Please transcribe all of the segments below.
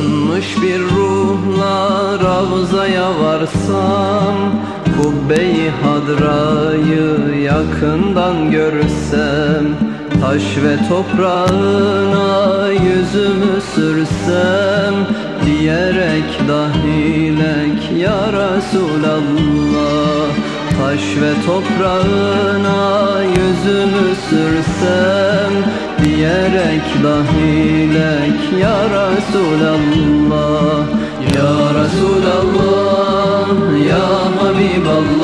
Sönmüş bir ruhla Ravza'ya varsam Kubbeyi Hadra'yı yakından görsem Taş ve toprağına yüzümü sürsem Diyerek dahilek ya Resulallah Taş ve toprağına yüzümü sürsem Diyerek dahilek ya Resulallah Ya Resulallah ya Habiballah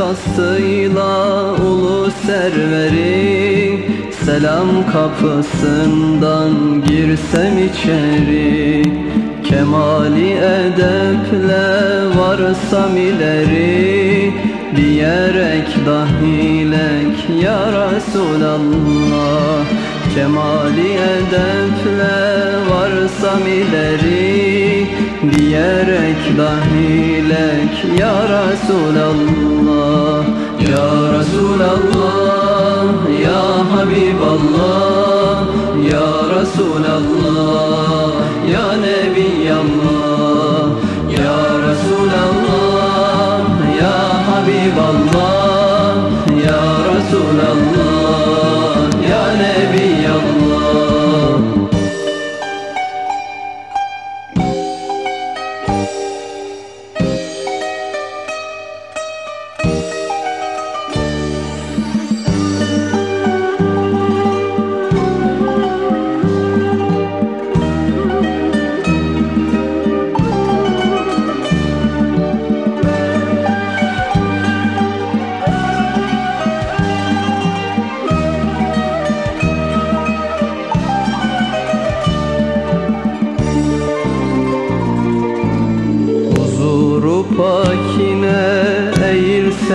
kastıyla ulu serveri Selam kapısından girsem içeri. Kemali edeple varsam ileri Diyerek dahilek ya Resulallah. Kemali edeple varsam ileri Diyerek dahilek ya Resulallah Ya Resulallah ya Habiballah Ya Resulallah ya Nebiyallah Ya Resulallah ya Habiballah Ya Resulallah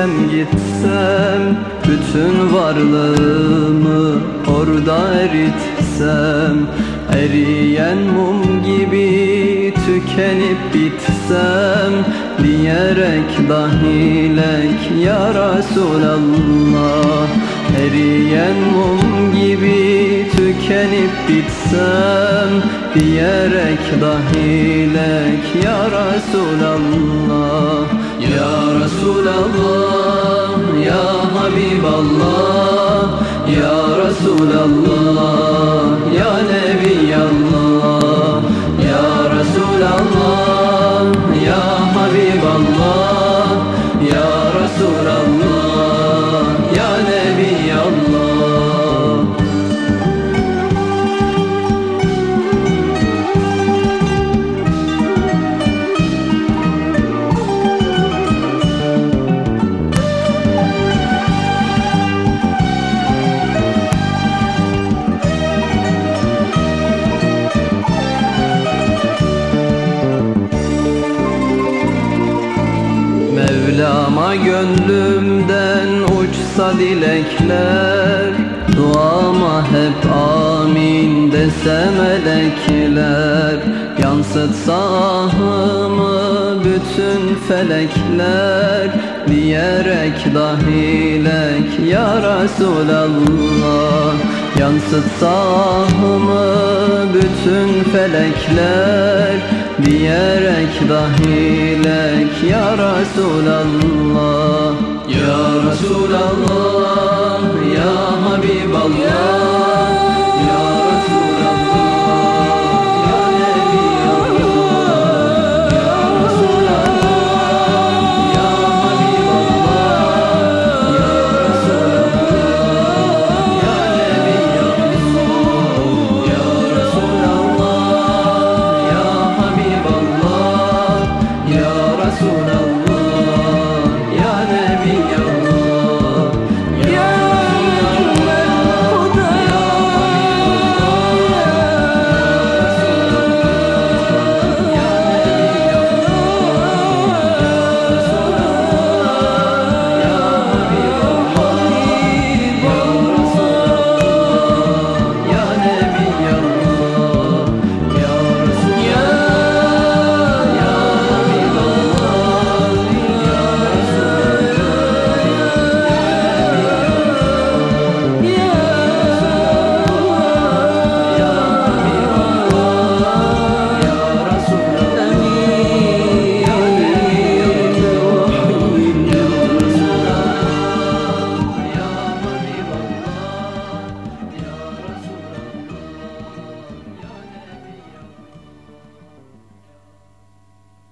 eğilsem gitsem Bütün varlığımı orada eritsem Eriyen mum gibi tükenip bitsem Diyerek dahilek ya Resulallah? Eriyen mum gibi tükenip bitsem Diyerek dahilek ya Resulallah? Ya Resulallah Habiballah Ya Resulallah ya Nebiyallah Ya Resulallah ya Habiballah uçsa dilekler Duama hep amin dese melekler. Yansıtsa ahımı bütün felekler Diyerek dahilek ya Resulallah. Yansıtsa ahımı bütün felekler Diyerek dahilek Ya Resulallah